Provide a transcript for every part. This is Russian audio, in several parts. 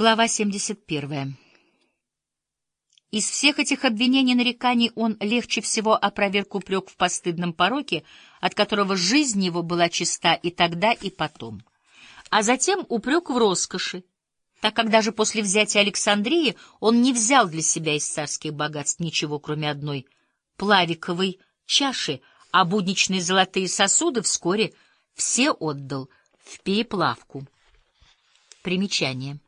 Глава 71. Из всех этих обвинений и нареканий он легче всего опроверг упрек в постыдном пороке, от которого жизнь его была чиста и тогда, и потом. А затем упрек в роскоши, так как даже после взятия Александрии он не взял для себя из царских богатств ничего, кроме одной плавиковой чаши, а будничные золотые сосуды вскоре все отдал в переплавку. Примечание.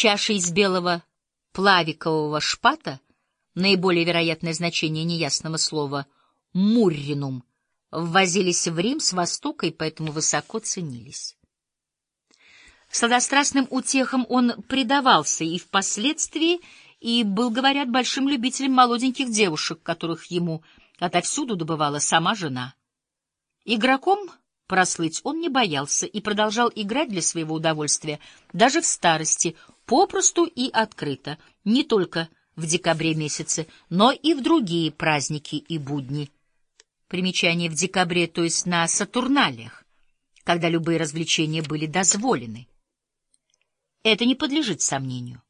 Чаша из белого плавикового шпата, наиболее вероятное значение неясного слова «мурринум», ввозились в Рим с востока и поэтому высоко ценились. Сладострастным утехам он предавался и впоследствии, и был, говорят, большим любителем молоденьких девушек, которых ему отовсюду добывала сама жена. Игроком прослыть он не боялся и продолжал играть для своего удовольствия даже в старости, попросту и открыто, не только в декабре месяце, но и в другие праздники и будни. Примечание в декабре, то есть на Сатурналиях, когда любые развлечения были дозволены. Это не подлежит сомнению.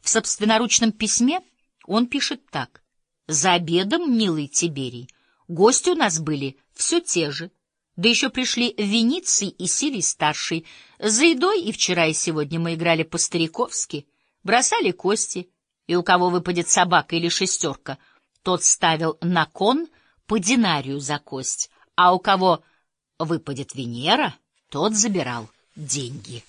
В собственноручном письме он пишет так. «За обедом, милый Тиберий, гости у нас были все те же, да еще пришли Вениций и Силий старший. За едой и вчера, и сегодня мы играли по-стариковски, бросали кости, и у кого выпадет собака или шестерка, тот ставил на кон по динарию за кость, а у кого выпадет Венера, тот забирал деньги.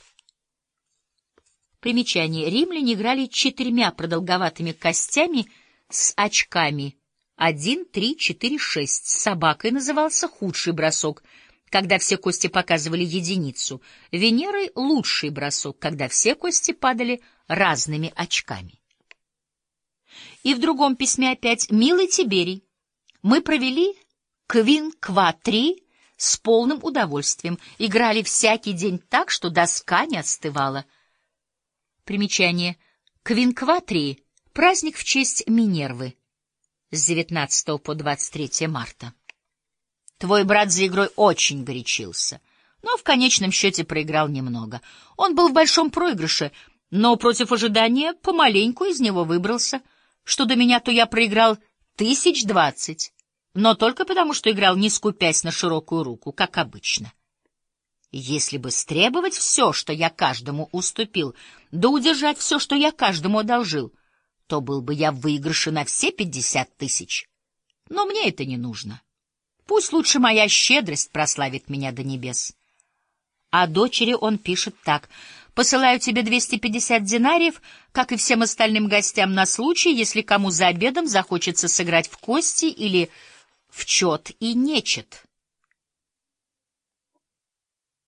Примечание. Римляне играли четырьмя продолговатыми костями с очками один, три, четыре, шесть. С собакой назывался худший бросок, когда все кости показывали единицу. Венерой — лучший бросок, когда все кости падали разными очками. И в другом письме опять «Милый Тиберий, мы провели квин-ква-три с полным удовольствием, играли всякий день так, что доска не остывала». Примечание. Квин-ква-три — праздник в честь Минервы с 19 по 23 марта. Твой брат за игрой очень горячился, но в конечном счете проиграл немного. Он был в большом проигрыше, но против ожидания помаленьку из него выбрался. Что до меня, то я проиграл тысяч двадцать, но только потому, что играл не скупясь на широкую руку, как обычно. Если бы стребовать все, что я каждому уступил, да удержать все, что я каждому одолжил — то был бы я в выигрыше на все пятьдесят тысяч. Но мне это не нужно. Пусть лучше моя щедрость прославит меня до небес. А дочери он пишет так. «Посылаю тебе 250 динариев, как и всем остальным гостям, на случай, если кому за обедом захочется сыграть в кости или в чет и нечет».